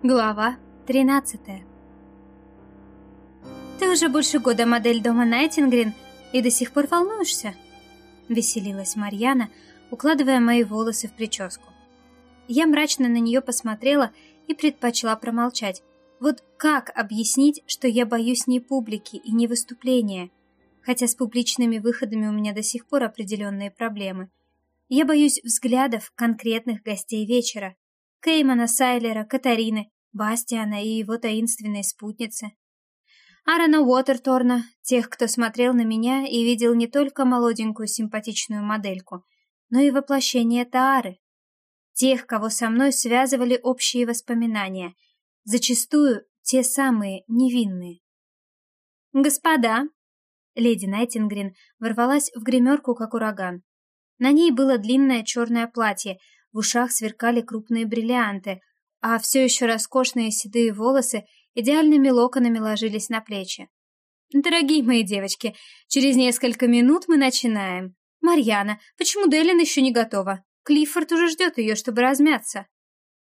Глава 13 «Ты уже больше года модель дома Найтингрин и до сих пор волнуешься?» Веселилась Марьяна, укладывая мои волосы в прическу. Я мрачно на нее посмотрела и предпочла промолчать. Вот как объяснить, что я боюсь не публики и не выступления? Хотя с публичными выходами у меня до сих пор определенные проблемы. Я боюсь взглядов конкретных гостей вечера, Кеймана, Сайлера, Катарины, Бастиана и его таинственной спутницы. Аарона Уотерторна, тех, кто смотрел на меня и видел не только молоденькую симпатичную модельку, но и воплощение Таары. Тех, кого со мной связывали общие воспоминания, зачастую те самые невинные. «Господа!» Леди Найтингрин ворвалась в гримерку, как ураган. На ней было длинное черное платье, в ушах сверкали крупные бриллианты, а все еще роскошные седые волосы идеальными локонами ложились на плечи. «Дорогие мои девочки, через несколько минут мы начинаем. Марьяна, почему Делин еще не готова? Клиффорд уже ждет ее, чтобы размяться».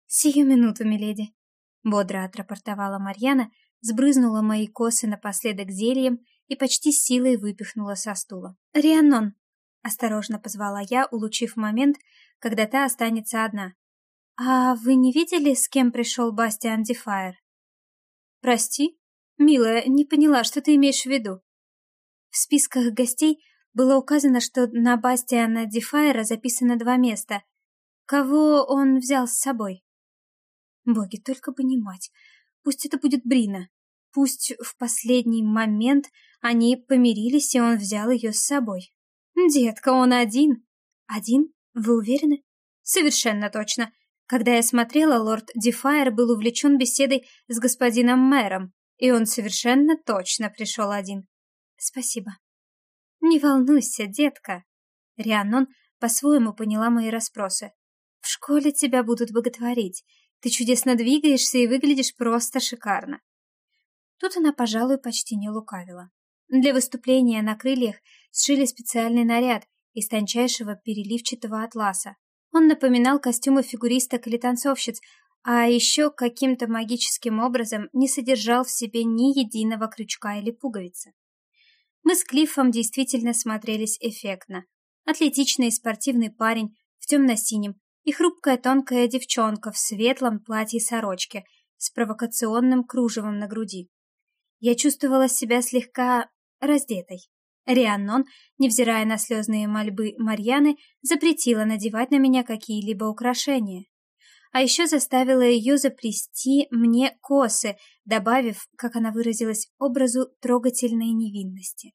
«Сию минуту, миледи», — бодро отрапортовала Марьяна, сбрызнула мои косы напоследок зельем и почти силой выпихнула со стула. «Рианнон!» — осторожно позвала я, улучив момент, когда та останется одна. «А вы не видели, с кем пришел Бастиан Дефайр?» «Прости, милая, не поняла, что ты имеешь в виду?» В списках гостей было указано, что на Бастиана Дефайра записано два места. Кого он взял с собой? Боги, только бы не мать. Пусть это будет Брина. Пусть в последний момент они помирились, и он взял ее с собой. Детка, он один. Один? Вы уверены? Совершенно точно. Когда я смотрела, лорд Дефайр был увлечен беседой с господином мэром, и он совершенно точно пришел один. Спасибо. Не волнуйся, детка. Рианон по-своему поняла мои расспросы. В школе тебя будут боготворить. Ты чудесно двигаешься и выглядишь просто шикарно. Тут она, пожалуй, почти не лукавила. Для выступления на крыльях сшили специальный наряд, из тончайшего переливчатого атласа. Он напоминал костюмы фигуристок или танцовщиц, а еще каким-то магическим образом не содержал в себе ни единого крючка или пуговицы. Мы с Клиффом действительно смотрелись эффектно. Атлетичный и спортивный парень в темно-синем и хрупкая тонкая девчонка в светлом платье-сорочке с провокационным кружевом на груди. Я чувствовала себя слегка раздетой. Рианнон, невзирая на слезные мольбы Марьяны, запретила надевать на меня какие-либо украшения. А еще заставила ее заплести мне косы, добавив, как она выразилась, образу трогательной невинности.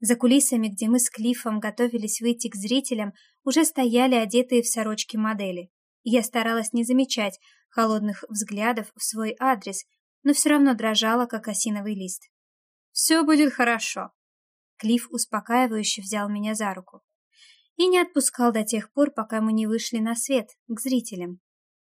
За кулисами, где мы с Клиффом готовились выйти к зрителям, уже стояли одетые в сорочки модели. Я старалась не замечать холодных взглядов в свой адрес, но все равно дрожала, как осиновый лист. «Все будет хорошо», Клифф успокаивающе взял меня за руку и не отпускал до тех пор, пока мы не вышли на свет, к зрителям.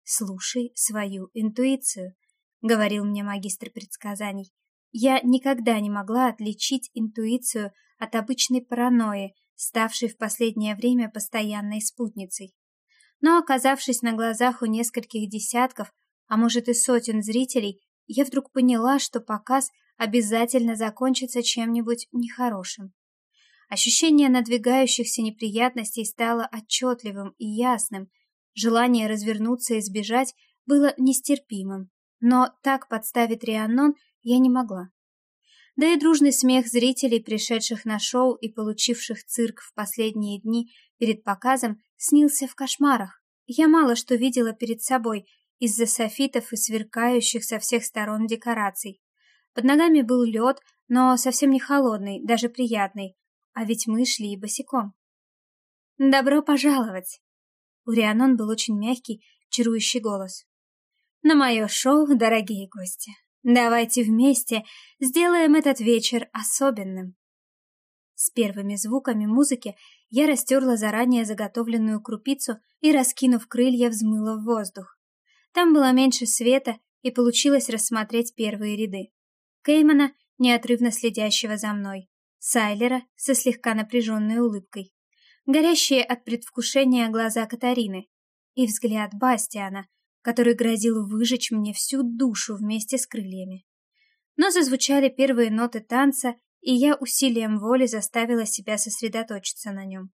«Слушай свою интуицию», — говорил мне магистр предсказаний. Я никогда не могла отличить интуицию от обычной паранойи, ставшей в последнее время постоянной спутницей. Но, оказавшись на глазах у нескольких десятков, а может и сотен зрителей, я вдруг поняла, что показ обязательно закончится чем-нибудь нехорошим. Ощущение надвигающихся неприятностей стало отчетливым и ясным. Желание развернуться и сбежать было нестерпимым. Но так подставить Рианнон я не могла. Да и дружный смех зрителей, пришедших на шоу и получивших цирк в последние дни перед показом, снился в кошмарах. Я мало что видела перед собой из-за софитов и сверкающих со всех сторон декораций. Под ногами был лед, но совсем не холодный, даже приятный. А ведь мы шли босиком. «Добро пожаловать!» У Рианон был очень мягкий, чарующий голос. «На мое шоу, дорогие гости! Давайте вместе сделаем этот вечер особенным!» С первыми звуками музыки я растерла заранее заготовленную крупицу и, раскинув крылья, взмыла в воздух. Там было меньше света, и получилось рассмотреть первые ряды. Кеймана, неотрывно следящего за мной, Сайлера со слегка напряженной улыбкой, горящие от предвкушения глаза Катарины и взгляд Бастиана, который грозил выжечь мне всю душу вместе с крыльями. Но зазвучали первые ноты танца, и я усилием воли заставила себя сосредоточиться на нем.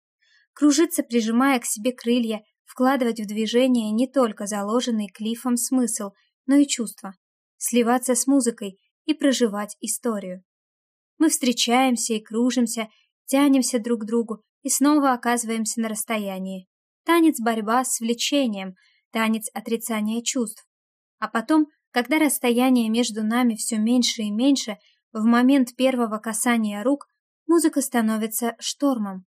Кружиться, прижимая к себе крылья, вкладывать в движение не только заложенный клифом смысл, но и чувства, сливаться с музыкой и проживать историю. Мы встречаемся и кружимся, тянемся друг к другу и снова оказываемся на расстоянии. Танец борьба с влечением, танец отрицания чувств. А потом, когда расстояние между нами все меньше и меньше, в момент первого касания рук музыка становится штормом.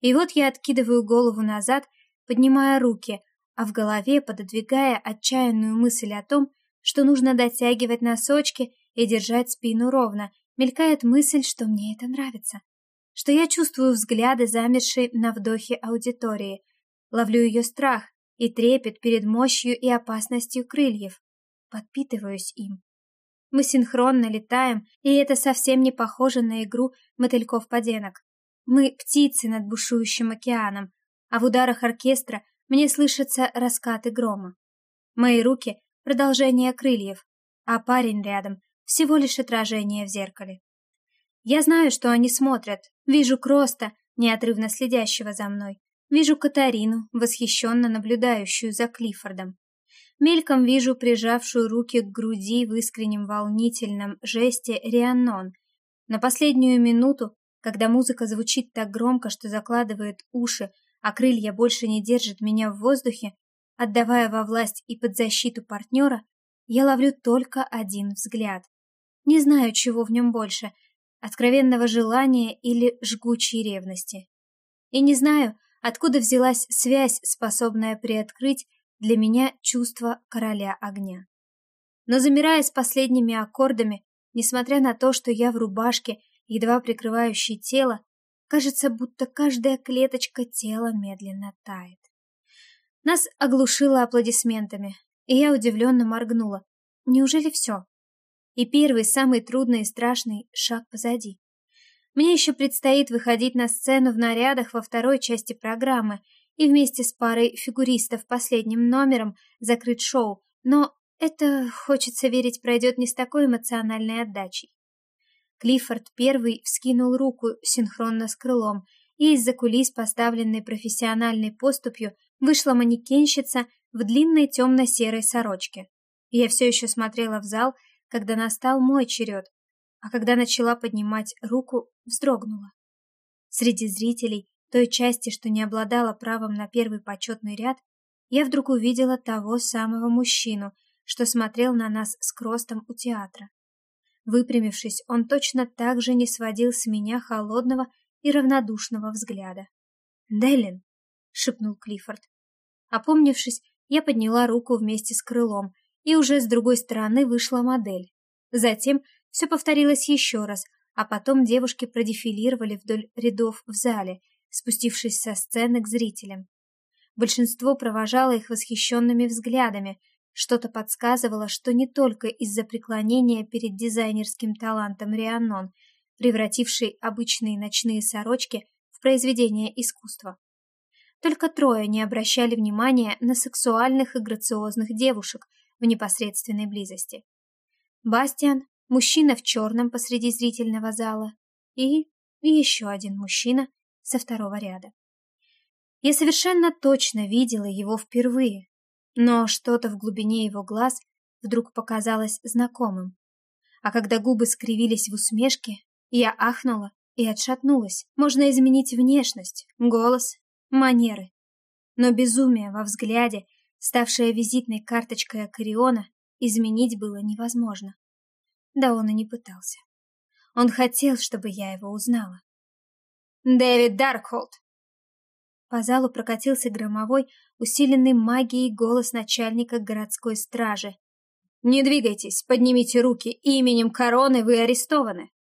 И вот я откидываю голову назад, поднимая руки, а в голове пододвигая отчаянную мысль о том, что нужно дотягивать носочки и держать спину ровно, мелькает мысль, что мне это нравится. Что я чувствую взгляды, замершие на вдохе аудитории. Ловлю ее страх и трепет перед мощью и опасностью крыльев. Подпитываюсь им. Мы синхронно летаем, и это совсем не похоже на игру мотыльков-поденок. Мы птицы над бушующим океаном, а в ударах оркестра мне слышатся раскаты грома. Мои руки — продолжение крыльев, а парень рядом — всего лишь отражение в зеркале. Я знаю, что они смотрят, вижу Кроста, неотрывно следящего за мной, вижу Катарину, восхищенно наблюдающую за Клиффордом. Мельком вижу прижавшую руки к груди в искреннем волнительном жесте Рианнон. На последнюю минуту, когда музыка звучит так громко, что закладывает уши, а крылья больше не держат меня в воздухе, отдавая во власть и под защиту партнера, я ловлю только один взгляд. Не знаю, чего в нем больше — откровенного желания или жгучей ревности. И не знаю, откуда взялась связь, способная приоткрыть для меня чувство короля огня. Но замирая с последними аккордами, несмотря на то, что я в рубашке, едва прикрывающей тело, кажется, будто каждая клеточка тела медленно тает. Нас оглушило аплодисментами, и я удивленно моргнула. Неужели все? И первый, самый трудный и страшный шаг позади. Мне еще предстоит выходить на сцену в нарядах во второй части программы, и вместе с парой фигуристов последним номером закрыть шоу, но это, хочется верить, пройдет не с такой эмоциональной отдачей. Клиффорд первый вскинул руку синхронно с крылом, и из-за кулис, поставленной профессиональной поступью, вышла манекенщица в длинной темно-серой сорочке. Я все еще смотрела в зал, когда настал мой черед, а когда начала поднимать руку, вздрогнула. Среди зрителей той части, что не обладала правом на первый почетный ряд, я вдруг увидела того самого мужчину, что смотрел на нас с кростом у театра. Выпрямившись, он точно так же не сводил с меня холодного и равнодушного взгляда. «Деллин!» — шепнул Клиффорд. Опомнившись, я подняла руку вместе с крылом, и уже с другой стороны вышла модель. Затем все повторилось еще раз, а потом девушки продефилировали вдоль рядов в зале, спустившись со сцены к зрителям. Большинство провожало их восхищенными взглядами, что-то подсказывало, что не только из-за преклонения перед дизайнерским талантом Рианнон, превратившей обычные ночные сорочки в произведение искусства. Только трое не обращали внимания на сексуальных и грациозных девушек в непосредственной близости. Бастиан, мужчина в черном посреди зрительного зала, и еще один мужчина со второго ряда. Я совершенно точно видела его впервые, но что-то в глубине его глаз вдруг показалось знакомым. А когда губы скривились в усмешке, я ахнула и отшатнулась. Можно изменить внешность, голос, манеры. Но безумие во взгляде, ставшее визитной карточкой Акариона, изменить было невозможно. Да он и не пытался. Он хотел, чтобы я его узнала. «Дэвид Даркхолд!» По залу прокатился громовой, усиленный магией голос начальника городской стражи. «Не двигайтесь, поднимите руки, именем короны вы арестованы!»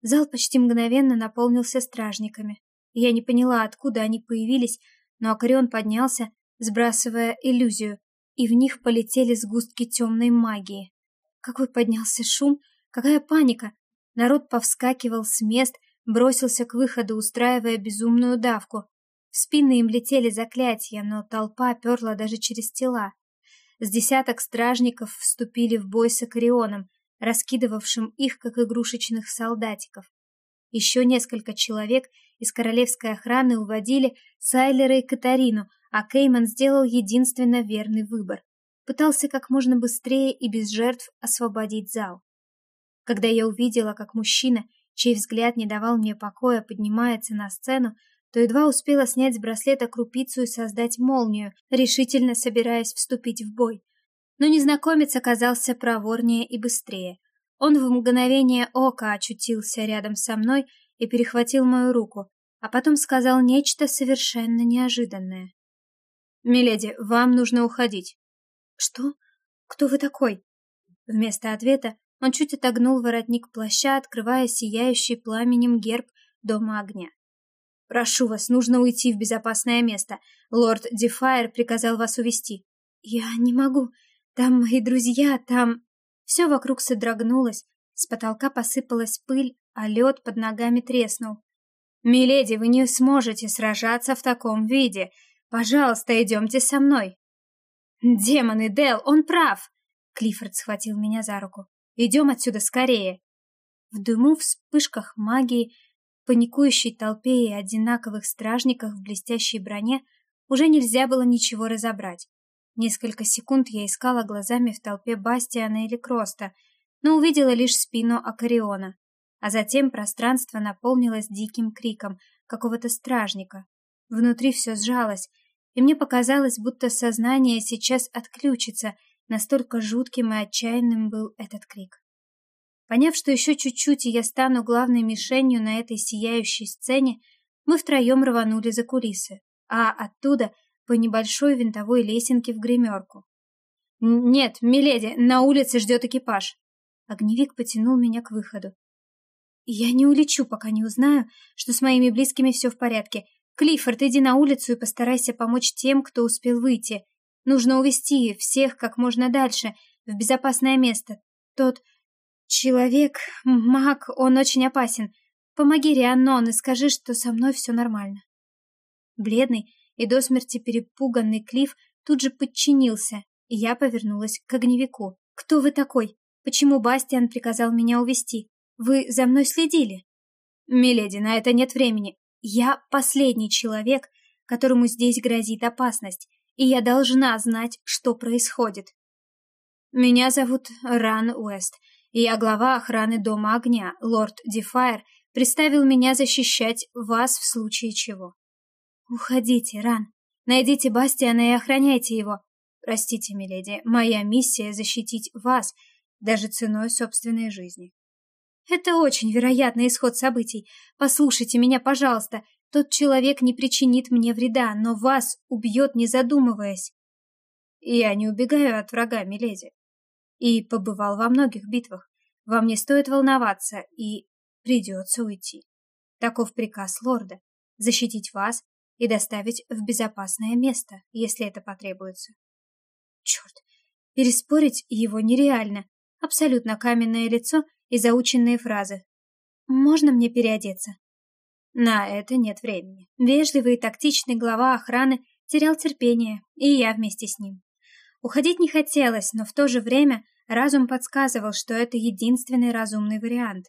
Зал почти мгновенно наполнился стражниками. Я не поняла, откуда они появились, но Акарион поднялся, сбрасывая иллюзию, и в них полетели сгустки темной магии. Какой поднялся шум, какая паника! Народ повскакивал с мест, бросился к выходу, устраивая безумную давку. В спины им летели заклятия, но толпа перла даже через тела. С десяток стражников вступили в бой с Акарионом, раскидывавшим их, как игрушечных солдатиков. Еще несколько человек из королевской охраны уводили Сайлера и Катарину, а Кейман сделал единственно верный выбор. Пытался как можно быстрее и без жертв освободить зал. Когда я увидела, как мужчина, чей взгляд не давал мне покоя, поднимается на сцену, то едва успела снять с браслета крупицу и создать молнию, решительно собираясь вступить в бой. Но незнакомец оказался проворнее и быстрее. Он в мгновение ока очутился рядом со мной и перехватил мою руку, а потом сказал нечто совершенно неожиданное. «Миледи, вам нужно уходить». «Что? Кто вы такой?» Вместо ответа он чуть отогнул воротник плаща, открывая сияющий пламенем герб Дома огня. «Прошу вас, нужно уйти в безопасное место. Лорд Дефайр приказал вас увести. «Я не могу. Там мои друзья, там...» Все вокруг содрогнулось, с потолка посыпалась пыль, а лед под ногами треснул. «Миледи, вы не сможете сражаться в таком виде. Пожалуйста, идемте со мной». «Демоны, Дел, он прав!» Клиффорд схватил меня за руку. «Идем отсюда скорее!» В дыму, вспышках магии, паникующей толпе и одинаковых стражниках в блестящей броне уже нельзя было ничего разобрать. Несколько секунд я искала глазами в толпе Бастиана или Кроста, но увидела лишь спину Акариона, а затем пространство наполнилось диким криком какого-то стражника. Внутри все сжалось, и мне показалось, будто сознание сейчас отключится, настолько жутким и отчаянным был этот крик. Поняв, что еще чуть-чуть, и я стану главной мишенью на этой сияющей сцене, мы втроем рванули за кулисы, а оттуда по небольшой винтовой лесенке в гримерку. «Нет, миледи, на улице ждет экипаж!» Огневик потянул меня к выходу. «Я не улечу, пока не узнаю, что с моими близкими все в порядке. Клиффорд, иди на улицу и постарайся помочь тем, кто успел выйти. Нужно увести всех как можно дальше, в безопасное место. Тот, Человек, маг, он очень опасен. Помоги Рианнон и скажи, что со мной все нормально. Бледный и до смерти перепуганный Клифф тут же подчинился, и я повернулась к огневику. «Кто вы такой? Почему Бастиан приказал меня увести? Вы за мной следили?» «Миледи, на это нет времени. Я последний человек, которому здесь грозит опасность, и я должна знать, что происходит. Меня зовут Ран Уэст, и я глава охраны Дома Огня, лорд Дефайр, приставил меня защищать вас в случае чего. Уходите, Ран. Найдите Бастиана и охраняйте его. Простите, миледи, моя миссия — защитить вас, даже ценой собственной жизни. Это очень вероятный исход событий. Послушайте меня, пожалуйста. Тот человек не причинит мне вреда, но вас убьет, не задумываясь. Я не убегаю от врага, миледи и побывал во многих битвах. Вам не стоит волноваться, и придется уйти. Таков приказ лорда — защитить вас и доставить в безопасное место, если это потребуется. Черт, переспорить его нереально. Абсолютно каменное лицо и заученные фразы. «Можно мне переодеться?» На это нет времени. Вежливый и тактичный глава охраны терял терпение, и я вместе с ним. Уходить не хотелось, но в то же время разум подсказывал, что это единственный разумный вариант.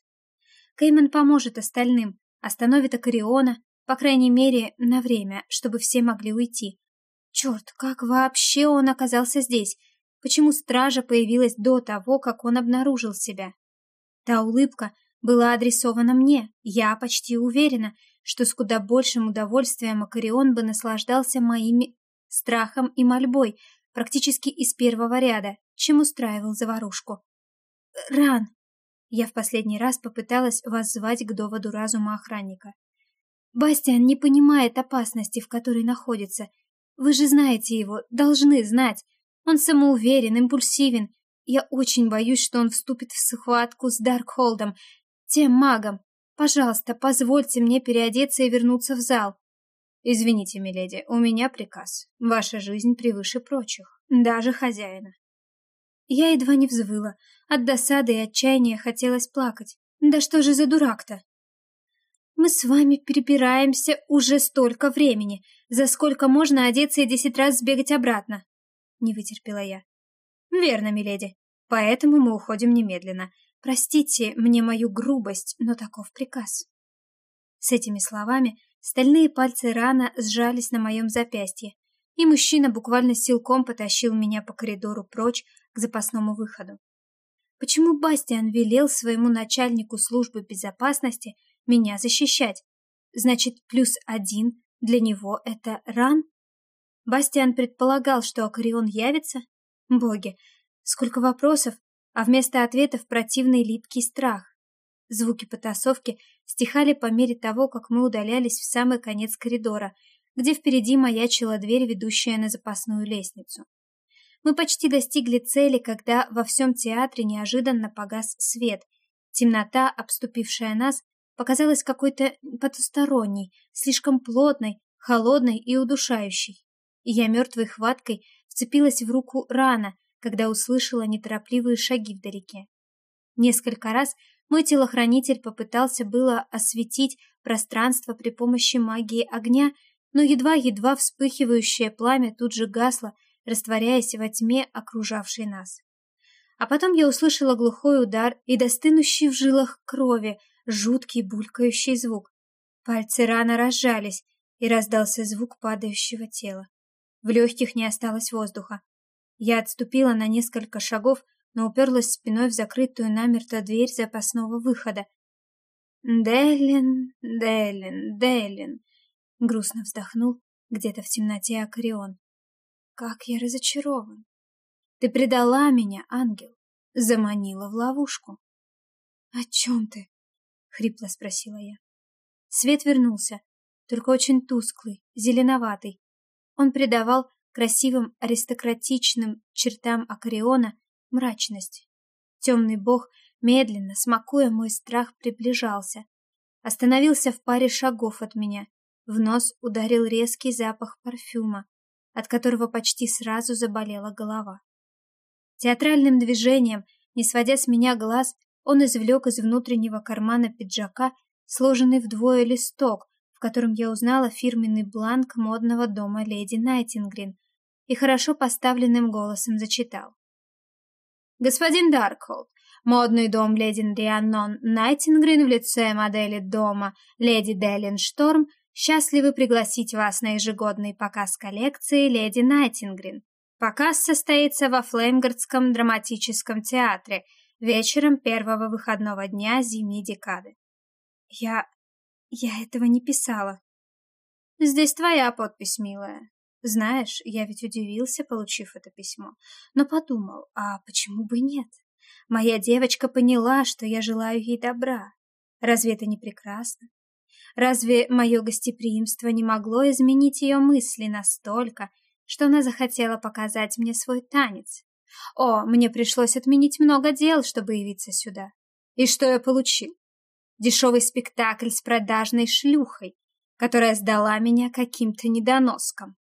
Кейман поможет остальным, остановит Акариона, по крайней мере, на время, чтобы все могли уйти. Черт, как вообще он оказался здесь? Почему стража появилась до того, как он обнаружил себя? Та улыбка была адресована мне. Я почти уверена, что с куда большим удовольствием Акарион бы наслаждался моими страхом и мольбой, практически из первого ряда, чем устраивал заварушку. «Ран!» Я в последний раз попыталась воззвать к доводу разума охранника. «Бастиан не понимает опасности, в которой находится. Вы же знаете его, должны знать. Он самоуверен, импульсивен. Я очень боюсь, что он вступит в схватку с Даркхолдом, тем магом. Пожалуйста, позвольте мне переодеться и вернуться в зал. «Извините, миледи, у меня приказ. Ваша жизнь превыше прочих, даже хозяина». Я едва не взвыла. От досады и отчаяния хотелось плакать. Да что же за дурак-то? Мы с вами перепираемся уже столько времени. За сколько можно одеться и десять раз сбегать обратно? Не вытерпела я. Верно, миледи. Поэтому мы уходим немедленно. Простите мне мою грубость, но таков приказ. С этими словами стальные пальцы рана сжались на моем запястье, и мужчина буквально силком потащил меня по коридору прочь к запасному выходу. Почему Бастиан велел своему начальнику службы безопасности меня защищать? Значит, плюс один для него это ран? Бастиан предполагал, что Акарион явится? Боги, сколько вопросов, а вместо ответов противный липкий страх. Звуки потасовки стихали по мере того, как мы удалялись в самый конец коридора, где впереди маячила дверь, ведущая на запасную лестницу. Мы почти достигли цели, когда во всем театре неожиданно погас свет. Темнота, обступившая нас, показалась какой-то потусторонней, слишком плотной, холодной и удушающей. И я мертвой хваткой вцепилась в руку рано, когда услышала неторопливые шаги вдалеке. Несколько раз мой телохранитель попытался было осветить пространство при помощи магии огня, но едва-едва вспыхивающее пламя тут же гасло, растворяясь во тьме, окружавшей нас. А потом я услышала глухой удар и достынущий в жилах крови, жуткий булькающий звук. Пальцы рано разжались, и раздался звук падающего тела. В легких не осталось воздуха. Я отступила на несколько шагов, но уперлась спиной в закрытую намертво дверь запасного выхода. «Делин, Делин, Делин!» — грустно вздохнул где-то в темноте Акарион. «Как я разочарован! Ты предала меня, ангел, заманила в ловушку!» «О чем ты?» — хрипло спросила я. Свет вернулся, только очень тусклый, зеленоватый. Он придавал красивым аристократичным чертам Акариона мрачность. Темный бог, медленно, смакуя мой страх, приближался. Остановился в паре шагов от меня. В нос ударил резкий запах парфюма, от которого почти сразу заболела голова. Театральным движением, не сводя с меня глаз, он извлек из внутреннего кармана пиджака сложенный вдвое листок, котором я узнала фирменный бланк модного дома леди Найтингрин и хорошо поставленным голосом зачитал. Господин Даркхолд, модный дом леди Рианнон Найтингрин в лице модели дома леди Делин Шторм счастливы пригласить вас на ежегодный показ коллекции леди Найтингрин. Показ состоится во Флеймгардском драматическом театре вечером первого выходного дня зимней декады. Я... я этого не писала. Здесь твоя подпись, милая. Знаешь, я ведь удивился, получив это письмо, но подумал, а почему бы нет? Моя девочка поняла, что я желаю ей добра. Разве это не прекрасно? Разве мое гостеприимство не могло изменить ее мысли настолько, что она захотела показать мне свой танец? О, мне пришлось отменить много дел, чтобы явиться сюда. И что я получил? Дешевый спектакль с продажной шлюхой, которая сдала меня каким-то недоноском.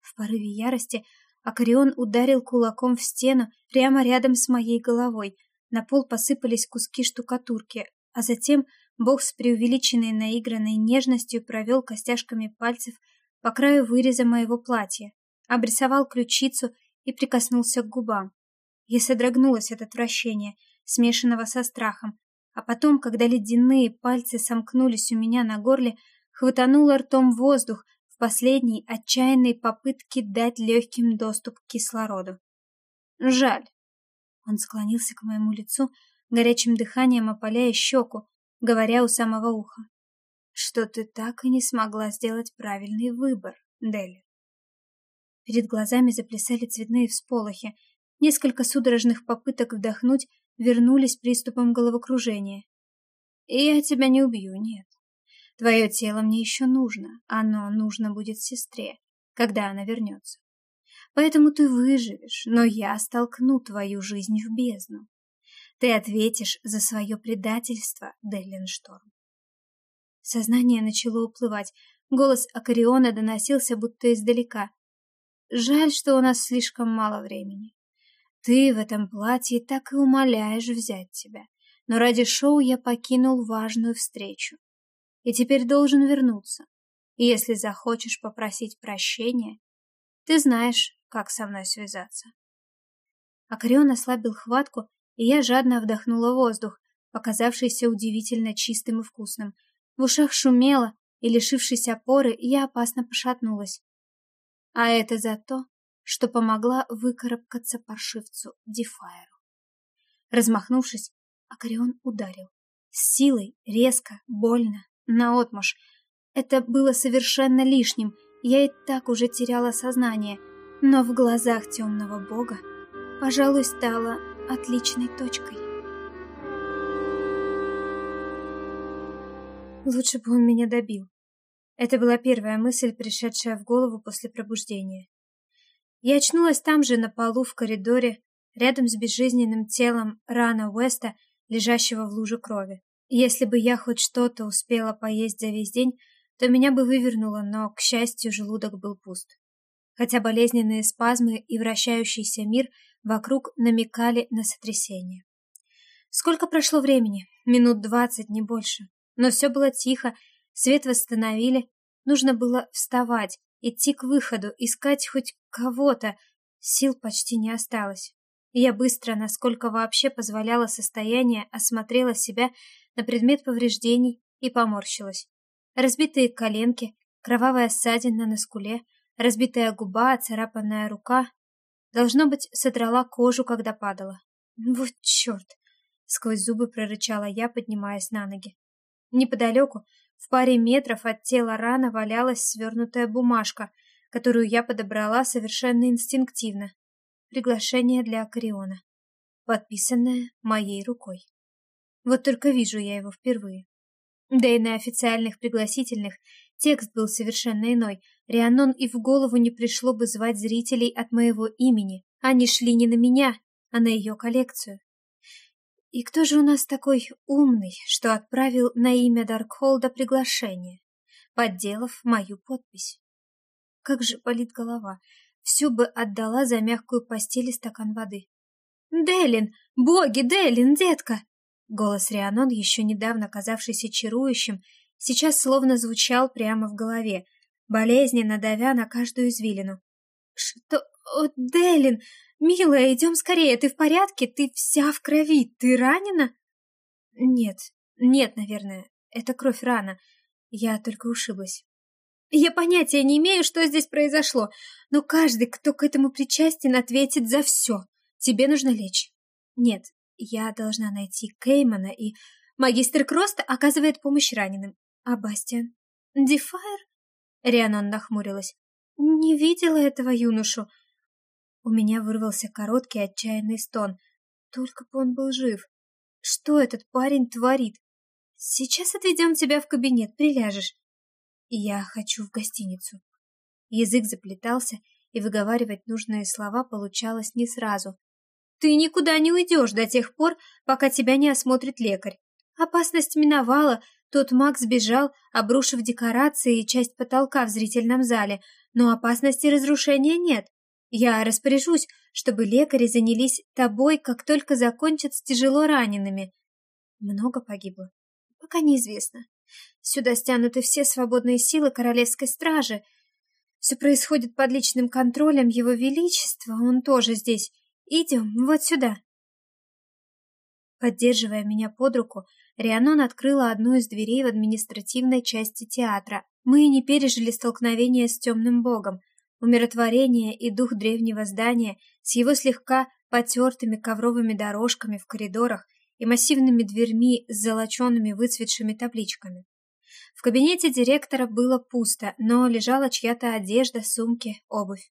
В порыве ярости Акарион ударил кулаком в стену прямо рядом с моей головой. На пол посыпались куски штукатурки, а затем бог с преувеличенной наигранной нежностью провел костяшками пальцев по краю выреза моего платья, обрисовал ключицу и прикоснулся к губам. Я содрогнулась от отвращения, смешанного со страхом, а потом, когда ледяные пальцы сомкнулись у меня на горле, хватанула ртом воздух, последней отчаянной попытке дать легким доступ к кислороду. Жаль. Он склонился к моему лицу, горячим дыханием опаляя щеку, говоря у самого уха. Что ты так и не смогла сделать правильный выбор, Дели. Перед глазами заплясали цветные всполохи. Несколько судорожных попыток вдохнуть вернулись приступом головокружения. И я тебя не убью, нет. Твое тело мне еще нужно, оно нужно будет сестре, когда она вернется. Поэтому ты выживешь, но я столкну твою жизнь в бездну. Ты ответишь за свое предательство, Делленшторм. Сознание начало уплывать. Голос Акариона доносился будто издалека. Жаль, что у нас слишком мало времени. Ты в этом платье так и умоляешь взять тебя. Но ради шоу я покинул важную встречу и теперь должен вернуться. И если захочешь попросить прощения, ты знаешь, как со мной связаться. Акарион ослабил хватку, и я жадно вдохнула воздух, показавшийся удивительно чистым и вкусным. В ушах шумело, и, лишившись опоры, я опасно пошатнулась. А это за то, что помогла выкарабкаться паршивцу Дефайру. Размахнувшись, Акарион ударил. С силой, резко, больно, наотмашь. Это было совершенно лишним, я и так уже теряла сознание, но в глазах темного бога, пожалуй, стало отличной точкой. Лучше бы он меня добил. Это была первая мысль, пришедшая в голову после пробуждения. Я очнулась там же, на полу, в коридоре, рядом с безжизненным телом Рана Уэста, лежащего в луже крови. Если бы я хоть что-то успела поесть за весь день, то меня бы вывернуло, но, к счастью, желудок был пуст. Хотя болезненные спазмы и вращающийся мир вокруг намекали на сотрясение. Сколько прошло времени? Минут двадцать, не больше. Но все было тихо, свет восстановили, нужно было вставать, идти к выходу, искать хоть кого-то. Сил почти не осталось. Я быстро, насколько вообще позволяло состояние, осмотрела себя на предмет повреждений и поморщилась. Разбитые коленки, кровавая ссадина на скуле, разбитая губа, царапанная рука. Должно быть, содрала кожу, когда падала. Вот черт! Сквозь зубы прорычала я, поднимаясь на ноги. Неподалеку, в паре метров от тела рана валялась свернутая бумажка, которую я подобрала совершенно инстинктивно. Приглашение для Акариона, подписанное моей рукой. Вот только вижу я его впервые. Да и на официальных пригласительных текст был совершенно иной. Рианон и в голову не пришло бы звать зрителей от моего имени. Они шли не на меня, а на ее коллекцию. И кто же у нас такой умный, что отправил на имя Даркхолда приглашение, подделав мою подпись? Как же болит голова. Всю бы отдала за мягкую постель и стакан воды. «Делин! Боги, Делин, детка!» Голос Рианон, еще недавно казавшийся чарующим, сейчас словно звучал прямо в голове, болезненно давя на каждую извилину. «Что? О, Делин! «Милая, идем скорее, ты в порядке? Ты вся в крови, ты ранена?» «Нет, нет, наверное, это кровь рана. Я только ушиблась». «Я понятия не имею, что здесь произошло, но каждый, кто к этому причастен, ответит за все. Тебе нужно лечь». «Нет, я должна найти Кеймана и...» «Магистр Кроста оказывает помощь раненым. А Бастиан?» «Дефайр?» Рианон нахмурилась. «Не видела этого юношу. У меня вырвался короткий отчаянный стон. Только бы он был жив. Что этот парень творит? Сейчас отведем тебя в кабинет, приляжешь. Я хочу в гостиницу. Язык заплетался, и выговаривать нужные слова получалось не сразу. Ты никуда не уйдешь до тех пор, пока тебя не осмотрит лекарь. Опасность миновала, тот маг сбежал, обрушив декорации и часть потолка в зрительном зале, но опасности разрушения нет. Я распоряжусь, чтобы лекари занялись тобой, как только закончат с тяжело ранеными. Много погибло? Пока неизвестно. Сюда стянуты все свободные силы королевской стражи. Все происходит под личным контролем его величества, он тоже здесь. Идем, вот сюда. Поддерживая меня под руку, Рианон открыла одну из дверей в административной части театра. Мы не пережили столкновение с темным богом, Умиротворение и дух древнего здания с его слегка потертыми ковровыми дорожками в коридорах и массивными дверьми с золоченными выцветшими табличками. В кабинете директора было пусто, но лежала чья-то одежда, сумки, обувь.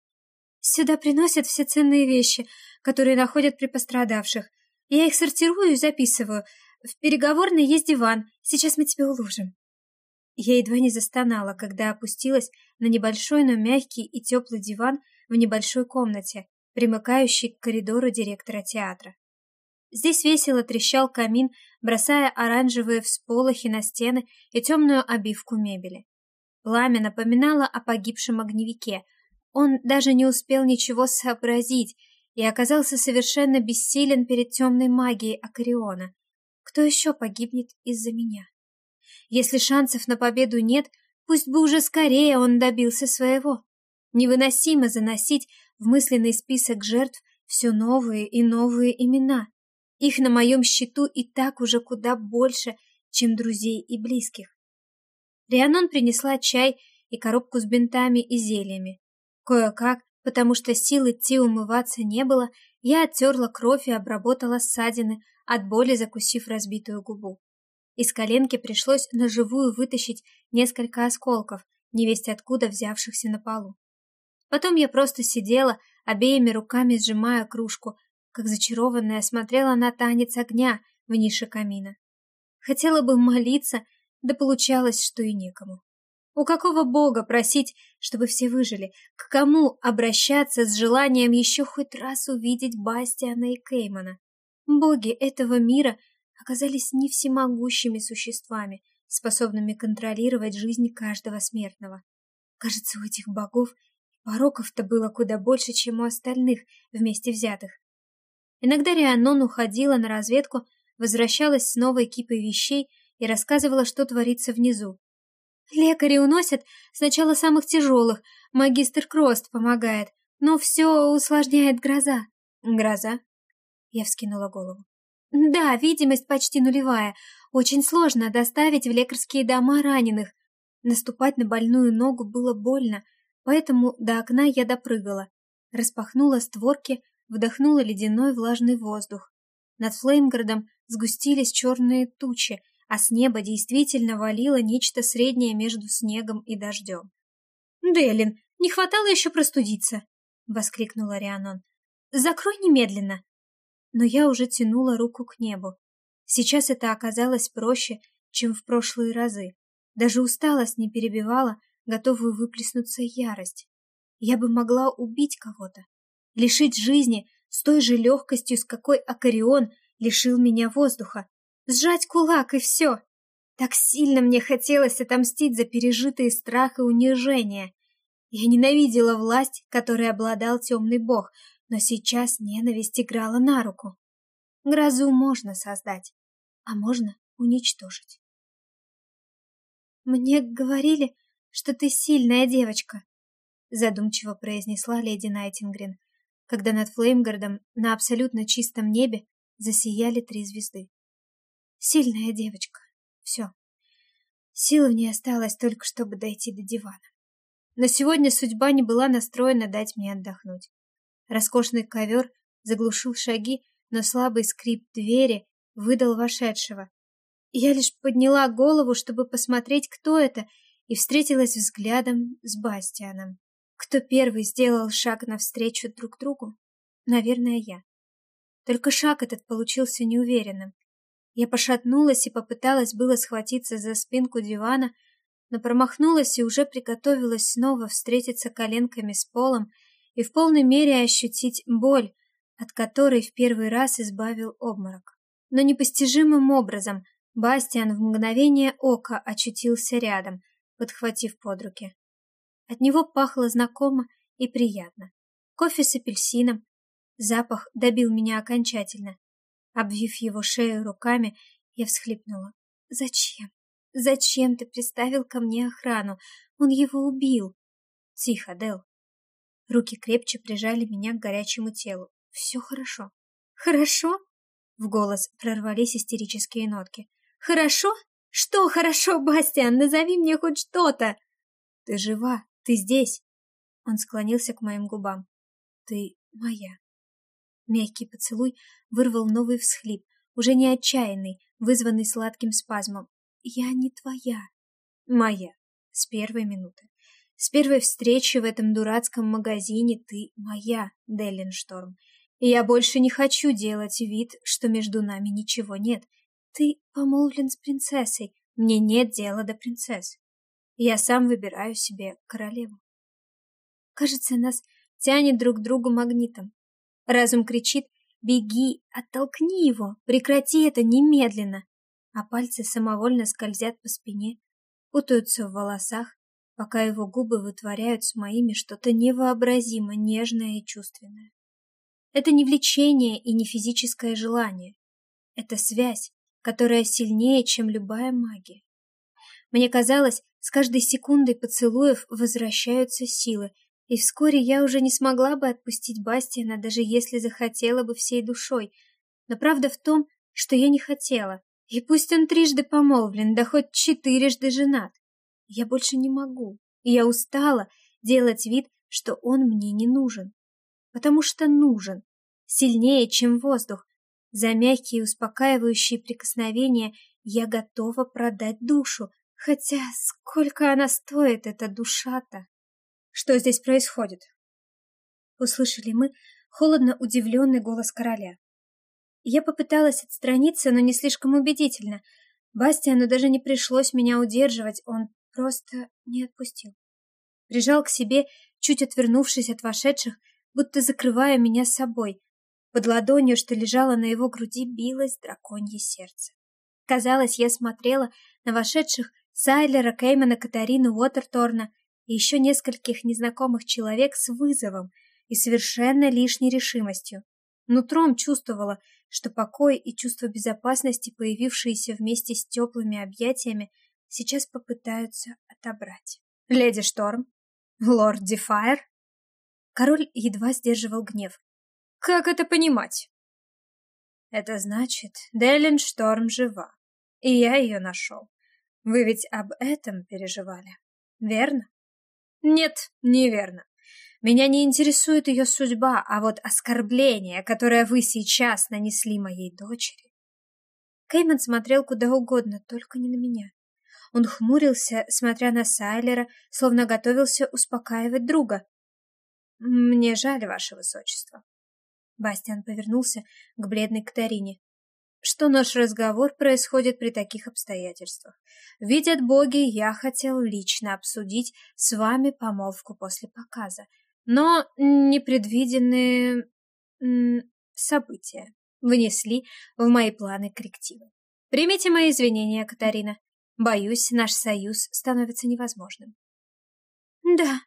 «Сюда приносят все ценные вещи, которые находят при пострадавших. Я их сортирую и записываю. В переговорной есть диван, сейчас мы тебя уложим». Я едва не застонала, когда опустилась на небольшой, но мягкий и теплый диван в небольшой комнате, примыкающей к коридору директора театра. Здесь весело трещал камин, бросая оранжевые всполохи на стены и темную обивку мебели. Пламя напоминало о погибшем огневике. Он даже не успел ничего сообразить и оказался совершенно бессилен перед темной магией Акариона. Кто еще погибнет из-за меня? Если шансов на победу нет, пусть бы уже скорее он добился своего. Невыносимо заносить в мысленный список жертв Все новые и новые имена. Их на моем счету и так уже куда больше, чем друзей и близких. Рианон принесла чай и коробку с бинтами и зельями. Кое-как, потому что сил идти умываться не было, я оттерла кровь и обработала ссадины, от боли закусив разбитую губу. Из коленки пришлось на живую вытащить несколько осколков, невесть откуда взявшихся на полу. Потом я просто сидела, обеими руками сжимая кружку, как зачарованная смотрела на танец огня в нише камина. Хотела бы молиться, да получалось, что и некому. У какого бога просить, чтобы все выжили? К кому обращаться с желанием еще хоть раз увидеть Бастиана и Кеймана? Боги этого мира оказались не всемогущими существами, способными контролировать жизнь каждого смертного. Кажется, у этих богов пороков-то было куда больше, чем у остальных вместе взятых. Иногда Рианон уходила на разведку, возвращалась с новой кипой вещей и рассказывала, что творится внизу. Лекари уносят сначала самых тяжелых, магистр Крост помогает, но все усложняет гроза. Гроза? Я вскинула голову. Да, видимость почти нулевая. Очень сложно доставить в лекарские дома раненых. Наступать на больную ногу было больно, поэтому до окна я допрыгала. Распахнула створки, вдохнула ледяной влажный воздух. Над Флеймгардом сгустились черные тучи, а с неба действительно валило нечто среднее между снегом и дождем. «Делин, не хватало еще простудиться!» — воскликнула Рианон. «Закрой немедленно!» Но я уже тянула руку к небу. Сейчас это оказалось проще, чем в прошлые разы. Даже усталость не перебивала, готовую выплеснуться ярость. Я бы могла убить кого-то, лишить жизни с той же легкостью, с какой Акарион лишил меня воздуха, Сжать кулак и все. Так сильно мне хотелось отомстить за пережитые страх и унижение. Я ненавидела власть, которой обладал темный бог, но сейчас ненависть играла на руку. Грозу можно создать, а можно уничтожить. «Мне говорили, что ты сильная девочка», задумчиво произнесла леди Найтингрин, когда над Флеймгардом на абсолютно чистом небе засияли три звезды. Сильная девочка. Все. Сил в ней осталось только, чтобы дойти до дивана. Но сегодня судьба не была настроена дать мне отдохнуть. Роскошный ковер заглушил шаги, но слабый скрип двери выдал вошедшего. Я лишь подняла голову, чтобы посмотреть, кто это, и встретилась взглядом с Бастианом. Кто первый сделал шаг навстречу друг другу? Наверное, я. Только шаг этот получился неуверенным. Я пошатнулась и попыталась было схватиться за спинку дивана, но промахнулась и уже приготовилась снова встретиться коленками с полом и в полной мере ощутить боль, от которой в первый раз избавил обморок. Но непостижимым образом Бастиан в мгновение ока очутился рядом, подхватив под руки. От него пахло знакомо и приятно. Кофе с апельсином. Запах добил меня окончательно. Обвив его шею руками, я всхлипнула. «Зачем? Зачем ты приставил ко мне охрану? Он его убил!» «Тихо, Дел!» Руки крепче прижали меня к горячему телу. «Все хорошо». «Хорошо?» В голос прорвались истерические нотки. «Хорошо? Что хорошо, Бастиан? Назови мне хоть что-то!» «Ты жива, ты здесь!» Он склонился к моим губам. «Ты моя!» Мягкий поцелуй вырвал новый всхлип, уже не отчаянный, вызванный сладким спазмом. «Я не твоя». «Моя». С первой минуты. С первой встречи в этом дурацком магазине ты моя, Деллиншторм. И я больше не хочу делать вид, что между нами ничего нет. Ты помолвлен с принцессой. Мне нет дела до принцесс. Я сам выбираю себе королеву. Кажется, нас тянет друг к другу магнитом. Разум кричит «Беги! Оттолкни его! Прекрати это немедленно!» А пальцы самовольно скользят по спине, путаются в волосах, пока его губы вытворяют с моими что-то невообразимо нежное и чувственное. Это не влечение и не физическое желание. Это связь, которая сильнее, чем любая магия. Мне казалось, с каждой секундой поцелуев возвращаются силы, И вскоре я уже не смогла бы отпустить Бастиана, даже если захотела бы всей душой. Но правда в том, что я не хотела. И пусть он трижды помолвлен, да хоть четырежды женат. Я больше не могу. И я устала делать вид, что он мне не нужен. Потому что нужен. Сильнее, чем воздух. За мягкие успокаивающие прикосновения я готова продать душу. Хотя сколько она стоит, эта душа-то? Что здесь происходит? Услышали мы холодно удивленный голос короля. Я попыталась отстраниться, но не слишком убедительно. Бастиану даже не пришлось меня удерживать, он просто не отпустил. Прижал к себе, чуть отвернувшись от вошедших, будто закрывая меня собой. Под ладонью, что лежала на его груди, билось драконье сердце. Казалось, я смотрела на вошедших Сайлера, Кеймана, Катарину, Уотерторна и еще нескольких незнакомых человек с вызовом и совершенно лишней решимостью. Нутром чувствовала, что покой и чувство безопасности, появившиеся вместе с теплыми объятиями, сейчас попытаются отобрать. «Леди Шторм? Лорд Дефайр?» Король едва сдерживал гнев. «Как это понимать?» «Это значит, Делин Шторм жива, и я ее нашел. Вы ведь об этом переживали, верно?» Нет, неверно. Меня не интересует ее судьба, а вот оскорбление, которое вы сейчас нанесли моей дочери. Кейман смотрел куда угодно, только не на меня. Он хмурился, смотря на Сайлера, словно готовился успокаивать друга. «Мне жаль, ваше высочество». Бастиан повернулся к бледной Катарине что наш разговор происходит при таких обстоятельствах. Видят боги, я хотел лично обсудить с вами помолвку после показа, но непредвиденные события внесли в мои планы коррективы. Примите мои извинения, Катарина. Боюсь, наш союз становится невозможным. Да,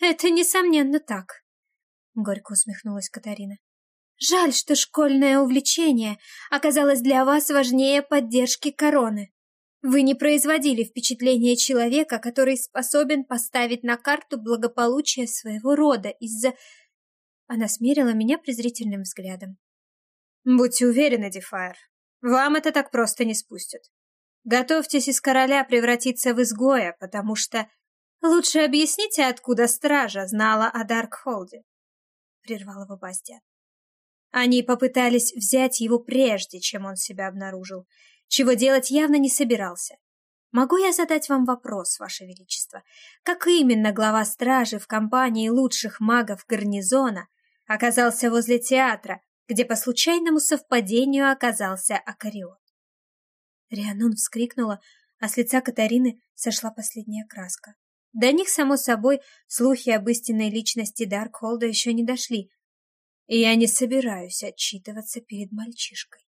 это несомненно так, горько усмехнулась Катарина. Жаль, что школьное увлечение оказалось для вас важнее поддержки короны. Вы не производили впечатления человека, который способен поставить на карту благополучие своего рода из-за... Она смерила меня презрительным взглядом. Будьте уверены, Дефайр, вам это так просто не спустят. Готовьтесь из короля превратиться в изгоя, потому что... Лучше объясните, откуда стража знала о Даркхолде. Прервал его Бастиан. Они попытались взять его прежде, чем он себя обнаружил, чего делать явно не собирался. Могу я задать вам вопрос, Ваше Величество? Как именно глава стражи в компании лучших магов гарнизона оказался возле театра, где по случайному совпадению оказался Акарион? Рианон вскрикнула, а с лица Катарины сошла последняя краска. До них, само собой, слухи об истинной личности Даркхолда еще не дошли, и я не собираюсь отчитываться перед мальчишкой.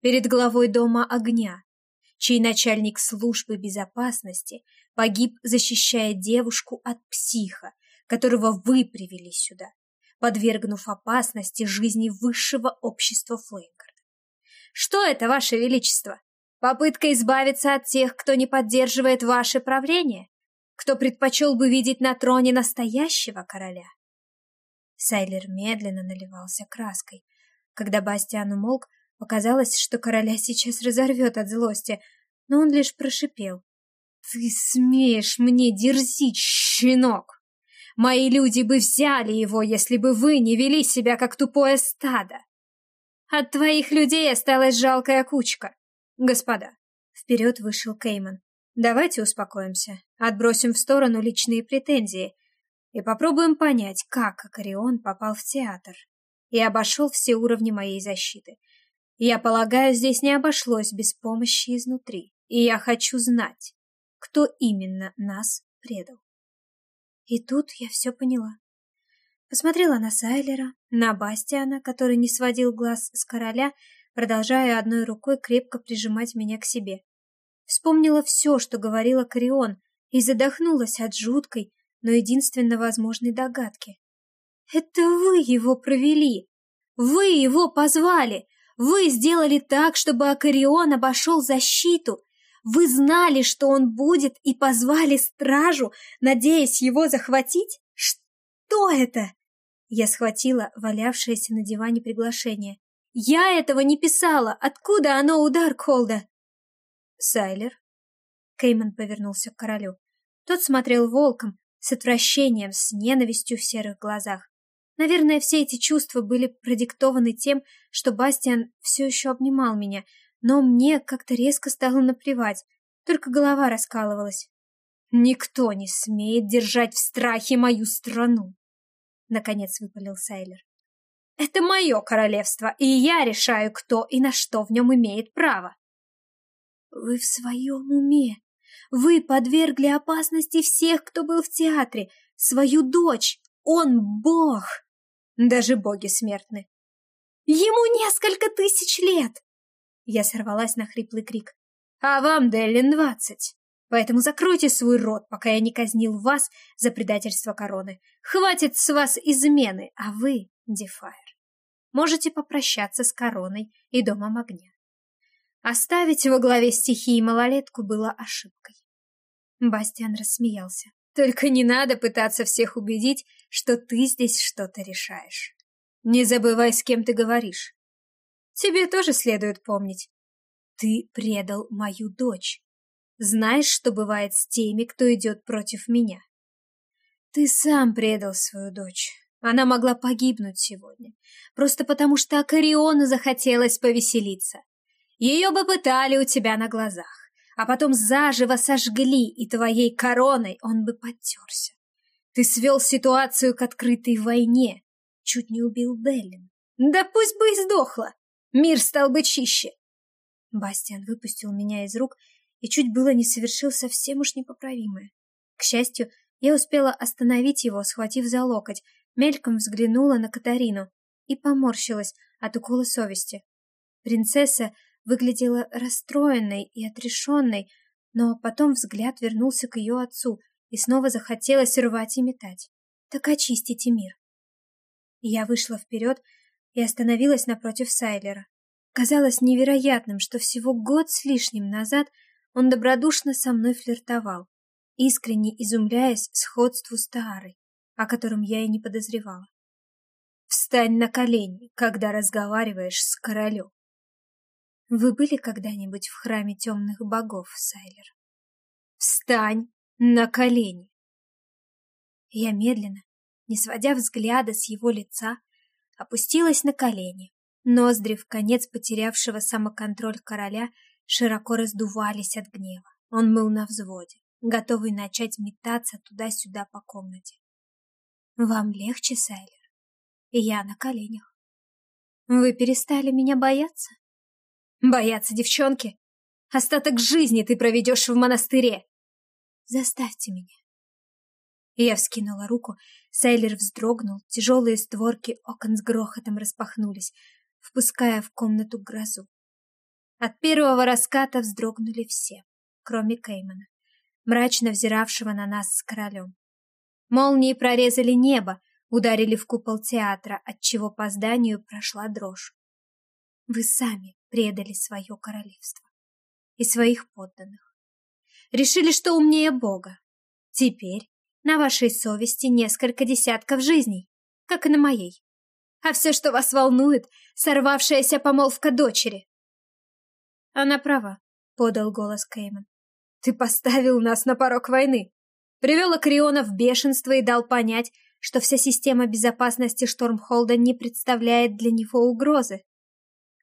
Перед главой дома огня, чей начальник службы безопасности погиб, защищая девушку от психа, которого вы привели сюда, подвергнув опасности жизни высшего общества Флейнгарда. Что это, ваше величество? Попытка избавиться от тех, кто не поддерживает ваше правление? Кто предпочел бы видеть на троне настоящего короля? Сайлер медленно наливался краской. Когда Бастиан умолк, показалось, что короля сейчас разорвет от злости, но он лишь прошипел. «Ты смеешь мне дерзить, щенок! Мои люди бы взяли его, если бы вы не вели себя, как тупое стадо! От твоих людей осталась жалкая кучка. Господа!» Вперед вышел Кейман. «Давайте успокоимся, отбросим в сторону личные претензии и попробуем понять, как Акарион попал в театр и обошел все уровни моей защиты. Я полагаю, здесь не обошлось без помощи изнутри, и я хочу знать, кто именно нас предал. И тут я все поняла. Посмотрела на Сайлера, на Бастиана, который не сводил глаз с короля, продолжая одной рукой крепко прижимать меня к себе. Вспомнила все, что говорила Карион, и задохнулась от жуткой, но единственно возможной догадки. «Это вы его провели! Вы его позвали! Вы сделали так, чтобы Акарион обошел защиту! Вы знали, что он будет, и позвали стражу, надеясь его захватить? Кто это?» Я схватила валявшееся на диване приглашение. «Я этого не писала! Откуда оно у Даркхолда?» «Сайлер?» Кейман повернулся к королю. Тот смотрел волком, с отвращением, с ненавистью в серых глазах. Наверное, все эти чувства были продиктованы тем, что Бастиан все еще обнимал меня, но мне как-то резко стало наплевать, только голова раскалывалась. «Никто не смеет держать в страхе мою страну!» Наконец выпалил Сайлер. «Это мое королевство, и я решаю, кто и на что в нем имеет право!» «Вы в своем уме? Вы подвергли опасности всех, кто был в театре, свою дочь! Он бог!» Даже боги смертны. Ему несколько тысяч лет! Я сорвалась на хриплый крик. А вам, Деллин, двадцать. Поэтому закройте свой рот, пока я не казнил вас за предательство короны. Хватит с вас измены, а вы, Дефайр, можете попрощаться с короной и домом огня. Оставить во главе стихии малолетку было ошибкой. Бастиан рассмеялся. Только не надо пытаться всех убедить, что ты здесь что-то решаешь. Не забывай, с кем ты говоришь. Тебе тоже следует помнить. Ты предал мою дочь. Знаешь, что бывает с теми, кто идет против меня? Ты сам предал свою дочь. Она могла погибнуть сегодня, просто потому что Акариону захотелось повеселиться. Ее бы пытали у тебя на глазах а потом заживо сожгли, и твоей короной он бы подтерся. Ты свел ситуацию к открытой войне, чуть не убил Деллин. Да пусть бы и сдохла, мир стал бы чище. Бастиан выпустил меня из рук и чуть было не совершил совсем уж непоправимое. К счастью, я успела остановить его, схватив за локоть, мельком взглянула на Катарину и поморщилась от укола совести. Принцесса выглядела расстроенной и отрешенной, но потом взгляд вернулся к ее отцу, и снова захотелось рвать и метать. Так очистите мир. Я вышла вперед и остановилась напротив Сайлера. Казалось невероятным, что всего год с лишним назад он добродушно со мной флиртовал, искренне изумляясь сходству с Таарой, о котором я и не подозревала. Встань на колени, когда разговариваешь с королем. Вы были когда-нибудь в храме темных богов, Сайлер? Встань на колени! Я медленно, не сводя взгляда с его лица, опустилась на колени. Ноздри, в конец потерявшего самоконтроль короля, широко раздувались от гнева. Он был на взводе, готовый начать метаться туда-сюда по комнате. «Вам легче, Сайлер?» И я на коленях. «Вы перестали меня бояться?» Бояться девчонки? Остаток жизни ты проведешь в монастыре. Заставьте меня. Я вскинула руку, Сейлер вздрогнул, тяжелые створки окон с грохотом распахнулись, впуская в комнату грозу. От первого раската вздрогнули все, кроме Кеймана, мрачно взиравшего на нас с королем. Молнии прорезали небо, ударили в купол театра, отчего по зданию прошла дрожь. Вы сами предали свое королевство и своих подданных. Решили, что умнее Бога. Теперь на вашей совести несколько десятков жизней, как и на моей. А все, что вас волнует, сорвавшаяся помолвка дочери. Она права, подал голос Кейман. Ты поставил нас на порог войны. Привел Акриона в бешенство и дал понять, что вся система безопасности Штормхолда не представляет для него угрозы.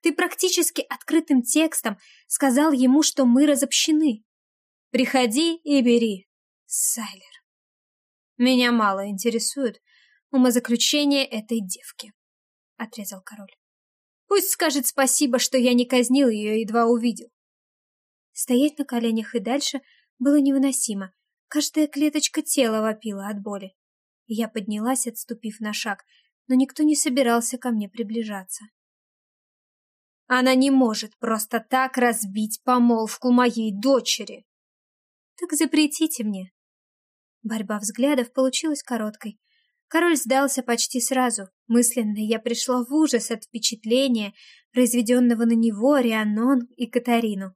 Ты практически открытым текстом сказал ему, что мы разобщены. Приходи и бери, Сайлер. Меня мало интересует умозаключение этой девки, — отрезал король. Пусть скажет спасибо, что я не казнил ее, едва увидел. Стоять на коленях и дальше было невыносимо. Каждая клеточка тела вопила от боли. Я поднялась, отступив на шаг, но никто не собирался ко мне приближаться. Она не может просто так разбить помолвку моей дочери. Так запретите мне. Борьба взглядов получилась короткой. Король сдался почти сразу. Мысленно я пришла в ужас от впечатления, произведенного на него, Рианон и Катарину.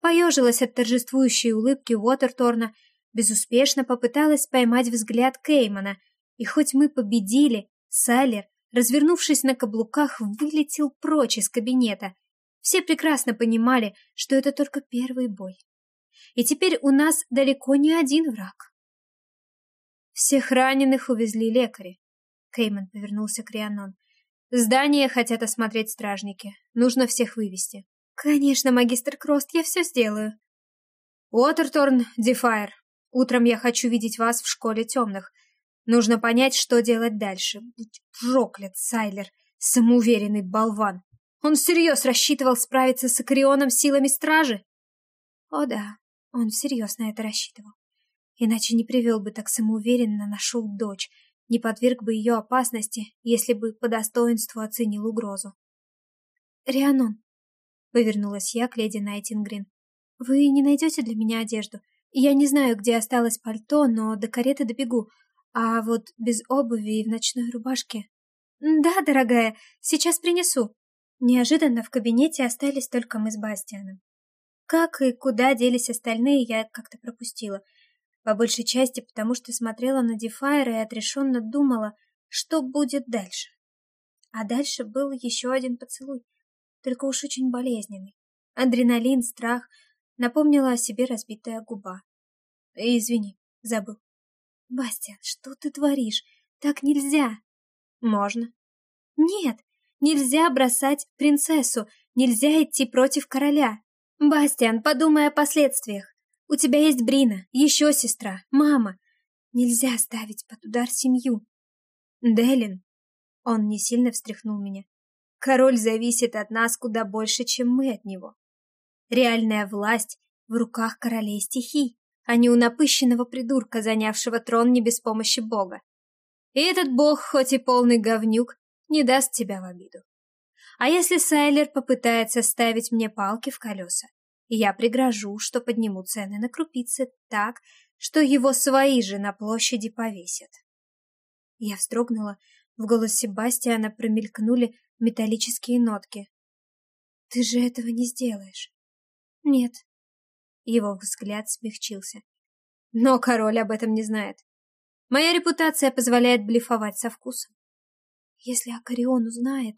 Поежилась от торжествующей улыбки Уотерторна, безуспешно попыталась поймать взгляд Кеймана И хоть мы победили, Сайлер, развернувшись на каблуках, вылетел прочь из кабинета. Все прекрасно понимали, что это только первый бой. И теперь у нас далеко не один враг. Всех раненых увезли лекари. Кейман повернулся к Рианон. Здание хотят осмотреть стражники. Нужно всех вывести. Конечно, магистр Крост, я все сделаю. Уотерторн, Дефайр, утром я хочу видеть вас в школе темных. Нужно понять, что делать дальше. Будь проклят, Сайлер, самоуверенный болван. Он всерьез рассчитывал справиться с Акрионом силами стражи? О да, он всерьез на это рассчитывал. Иначе не привел бы так самоуверенно нашел дочь, не подверг бы ее опасности, если бы по достоинству оценил угрозу. «Рианон», — повернулась я к леди Найтингрин, — «вы не найдете для меня одежду? Я не знаю, где осталось пальто, но до кареты добегу, а вот без обуви и в ночной рубашке...» «Да, дорогая, сейчас принесу». Неожиданно в кабинете остались только мы с Бастианом. Как и куда делись остальные, я как-то пропустила — по большей части потому, что смотрела на Дефайра и отрешенно думала, что будет дальше. А дальше был еще один поцелуй, только уж очень болезненный. Адреналин, страх, напомнила о себе разбитая губа. Извини, забыл. Бастиан, что ты творишь? Так нельзя. Можно. Нет, нельзя бросать принцессу, нельзя идти против короля. Бастиан, подумай о последствиях. У тебя есть Брина, еще сестра, мама. Нельзя ставить под удар семью. Делин. Он не сильно встряхнул меня. Король зависит от нас куда больше, чем мы от него. Реальная власть в руках королей стихий, а не у напыщенного придурка, занявшего трон не без помощи бога. И этот бог, хоть и полный говнюк, не даст тебя в обиду. А если Сайлер попытается ставить мне палки в колеса, я пригрожу, что подниму цены на крупицы так, что его свои же на площади повесят. Я вздрогнула, в голосе Бастиана промелькнули металлические нотки. «Ты же этого не сделаешь». «Нет». Его взгляд смягчился. «Но король об этом не знает. Моя репутация позволяет блефовать со вкусом. Если Акарион узнает,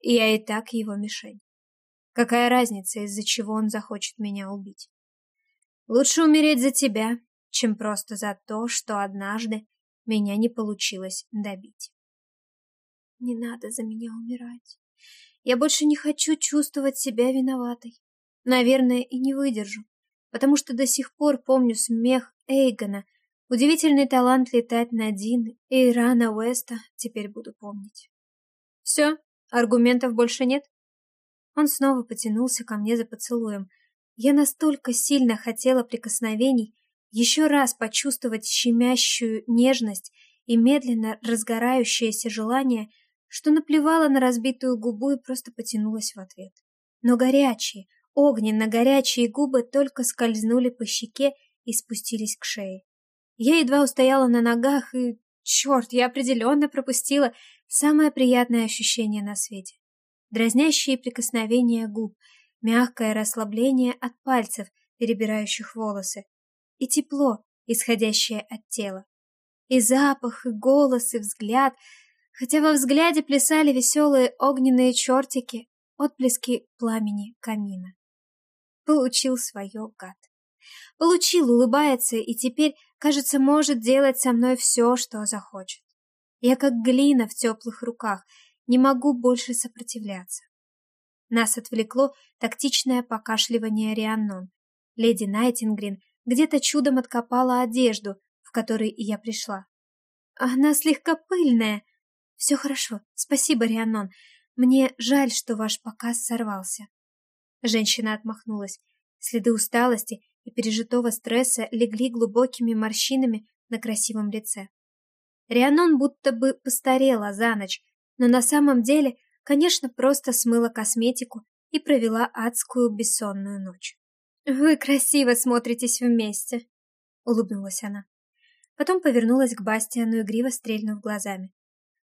я и так его мишень. Какая разница, из-за чего он захочет меня убить? Лучше умереть за тебя, чем просто за то, что однажды меня не получилось добить. Не надо за меня умирать. Я больше не хочу чувствовать себя виноватой. Наверное, и не выдержу, потому что до сих пор помню смех Эйгона, удивительный талант летать на Дин и Ирана Уэста теперь буду помнить. Все, аргументов больше нет? Он снова потянулся ко мне за поцелуем. Я настолько сильно хотела прикосновений, еще раз почувствовать щемящую нежность и медленно разгорающееся желание, что наплевала на разбитую губу и просто потянулась в ответ. Но горячие, огненно-горячие губы только скользнули по щеке и спустились к шее. Я едва устояла на ногах и... Черт, я определенно пропустила самое приятное ощущение на свете дразнящие прикосновения губ, мягкое расслабление от пальцев, перебирающих волосы, и тепло, исходящее от тела. И запах, и голос, и взгляд, хотя во взгляде плясали веселые огненные чертики, отблески пламени камина. Получил свое, гад. Получил, улыбается, и теперь, кажется, может делать со мной все, что захочет. Я как глина в теплых руках, не могу больше сопротивляться. Нас отвлекло тактичное покашливание Рианнон. Леди Найтингрин где-то чудом откопала одежду, в которой я пришла. Она слегка пыльная. Все хорошо, спасибо, Рианнон. Мне жаль, что ваш показ сорвался. Женщина отмахнулась. Следы усталости и пережитого стресса легли глубокими морщинами на красивом лице. Рианон будто бы постарела за ночь, но на самом деле, конечно, просто смыла косметику и провела адскую бессонную ночь. «Вы красиво смотритесь вместе», — улыбнулась она. Потом повернулась к Бастиану, игриво стрельнув глазами.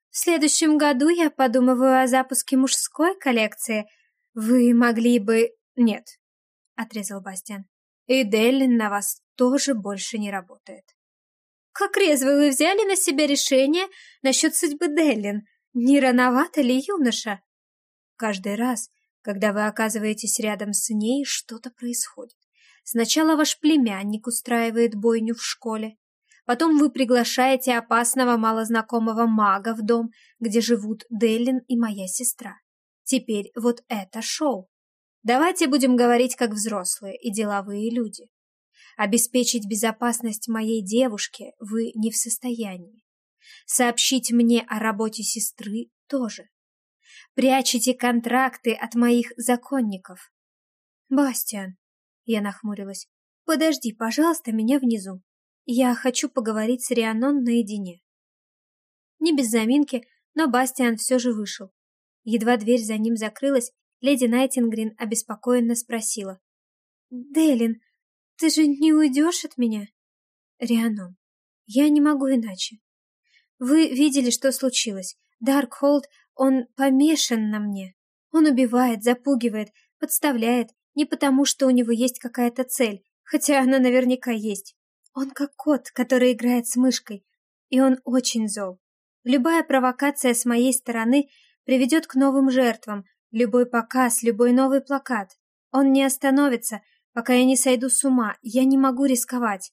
«В следующем году я подумываю о запуске мужской коллекции. Вы могли бы...» «Нет», — отрезал Бастиан. «И Деллин на вас тоже больше не работает». Как резво вы взяли на себя решение насчет судьбы Деллин? Не рановато ли, юноша? Каждый раз, когда вы оказываетесь рядом с ней, что-то происходит. Сначала ваш племянник устраивает бойню в школе, потом вы приглашаете опасного малознакомого мага в дом, где живут Деллин и моя сестра. Теперь вот это шоу. Давайте будем говорить как взрослые и деловые люди. Обеспечить безопасность моей девушке вы не в состоянии. Сообщить мне о работе сестры тоже. Прячете контракты от моих законников. Бастиан, я нахмурилась, подожди, пожалуйста, меня внизу. Я хочу поговорить с Рианон наедине. Не без заминки, но Бастиан все же вышел. Едва дверь за ним закрылась, леди Найтингрин обеспокоенно спросила. «Дейлин, ты же не уйдешь от меня? Рианон, я не могу иначе. Вы видели, что случилось. Даркхолд, он помешан на мне. Он убивает, запугивает, подставляет, не потому, что у него есть какая-то цель, хотя она наверняка есть. Он как кот, который играет с мышкой, и он очень зол. Любая провокация с моей стороны приведет к новым жертвам, любой показ, любой новый плакат. Он не остановится, Пока я не сойду с ума, я не могу рисковать.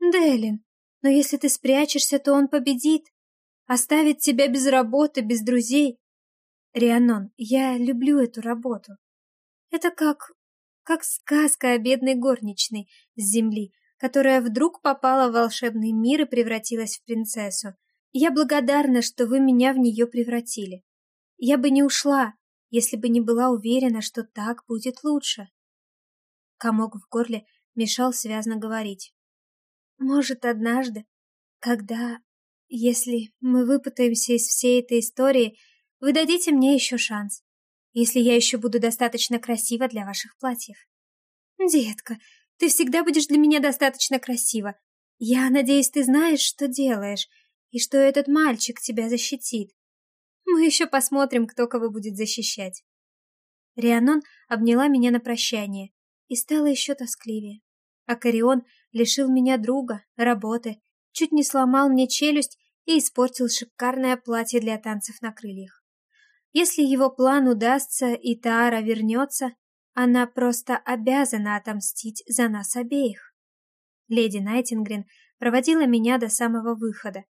Делин, но если ты спрячешься, то он победит. Оставит тебя без работы, без друзей. Рианон, я люблю эту работу. Это как... как сказка о бедной горничной с земли, которая вдруг попала в волшебный мир и превратилась в принцессу. Я благодарна, что вы меня в нее превратили. Я бы не ушла, если бы не была уверена, что так будет лучше. Комок в горле мешал связно говорить. Может, однажды, когда, если мы выпутаемся из всей этой истории, вы дадите мне еще шанс, если я еще буду достаточно красива для ваших платьев. Детка, ты всегда будешь для меня достаточно красива. Я надеюсь, ты знаешь, что делаешь, и что этот мальчик тебя защитит. Мы еще посмотрим, кто кого будет защищать. Рианон обняла меня на прощание, и стало еще тоскливее. Акарион лишил меня друга, работы, чуть не сломал мне челюсть и испортил шикарное платье для танцев на крыльях. Если его план удастся и Таара вернется, она просто обязана отомстить за нас обеих. Леди Найтингрин проводила меня до самого выхода.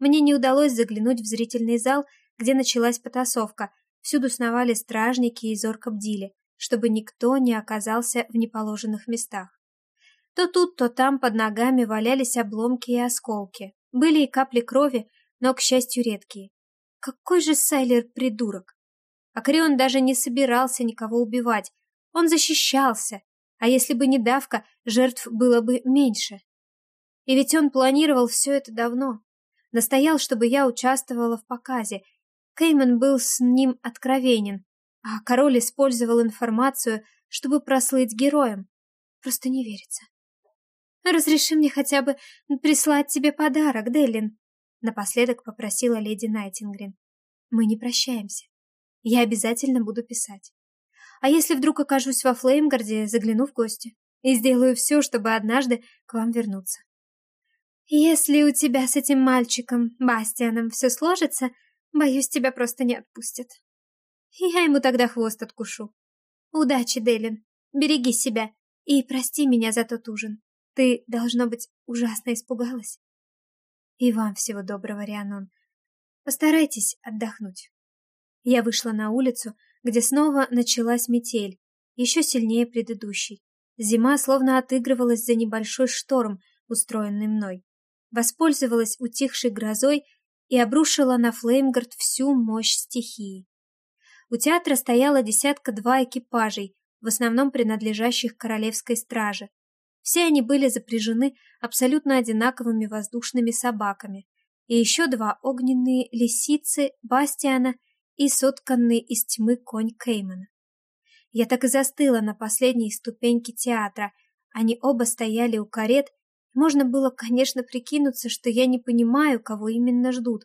Мне не удалось заглянуть в зрительный зал, где началась потасовка, всюду сновали стражники и зорко бдили чтобы никто не оказался в неположенных местах. То тут, то там под ногами валялись обломки и осколки. Были и капли крови, но, к счастью, редкие. Какой же Сайлер придурок! Акрион даже не собирался никого убивать. Он защищался, а если бы не давка, жертв было бы меньше. И ведь он планировал все это давно. Настоял, чтобы я участвовала в показе. Кейман был с ним откровенен, а король использовал информацию, чтобы прослыть героем. Просто не верится. «Разреши мне хотя бы прислать тебе подарок, Деллин», напоследок попросила леди Найтингрин. «Мы не прощаемся. Я обязательно буду писать. А если вдруг окажусь во Флеймгарде, загляну в гости и сделаю все, чтобы однажды к вам вернуться. Если у тебя с этим мальчиком, Бастианом, все сложится, боюсь, тебя просто не отпустят». Я ему тогда хвост откушу. Удачи, Делин. Береги себя. И прости меня за тот ужин. Ты, должно быть, ужасно испугалась. И вам всего доброго, Рианон. Постарайтесь отдохнуть. Я вышла на улицу, где снова началась метель, еще сильнее предыдущей. Зима словно отыгрывалась за небольшой шторм, устроенный мной. Воспользовалась утихшей грозой и обрушила на Флеймгард всю мощь стихии. У театра стояло десятка-два экипажей, в основном принадлежащих королевской страже. Все они были запряжены абсолютно одинаковыми воздушными собаками. И еще два огненные лисицы Бастиана и сотканный из тьмы конь Кеймана. Я так и застыла на последней ступеньке театра. Они оба стояли у карет. Можно было, конечно, прикинуться, что я не понимаю, кого именно ждут.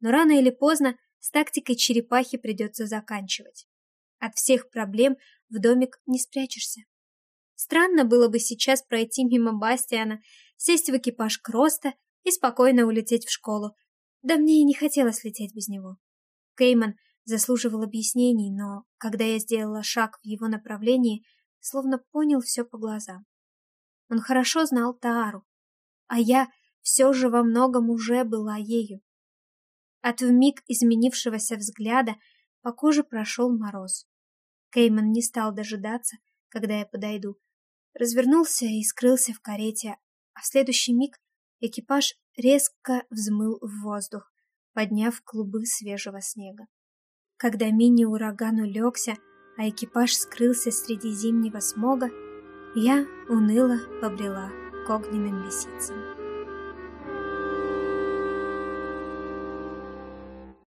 Но рано или поздно с тактикой черепахи придется заканчивать. От всех проблем в домик не спрячешься. Странно было бы сейчас пройти мимо Бастиана, сесть в экипаж Кроста и спокойно улететь в школу. Да мне и не хотелось лететь без него. Кейман заслуживал объяснений, но когда я сделала шаг в его направлении, словно понял все по глазам. Он хорошо знал Таару, а я все же во многом уже была ею. От вмиг изменившегося взгляда по коже прошел мороз. Кейман не стал дожидаться, когда я подойду. Развернулся и скрылся в карете, а в следующий миг экипаж резко взмыл в воздух, подняв клубы свежего снега. Когда мини-ураган улегся, а экипаж скрылся среди зимнего смога, я уныло побрела к огненным лисицам.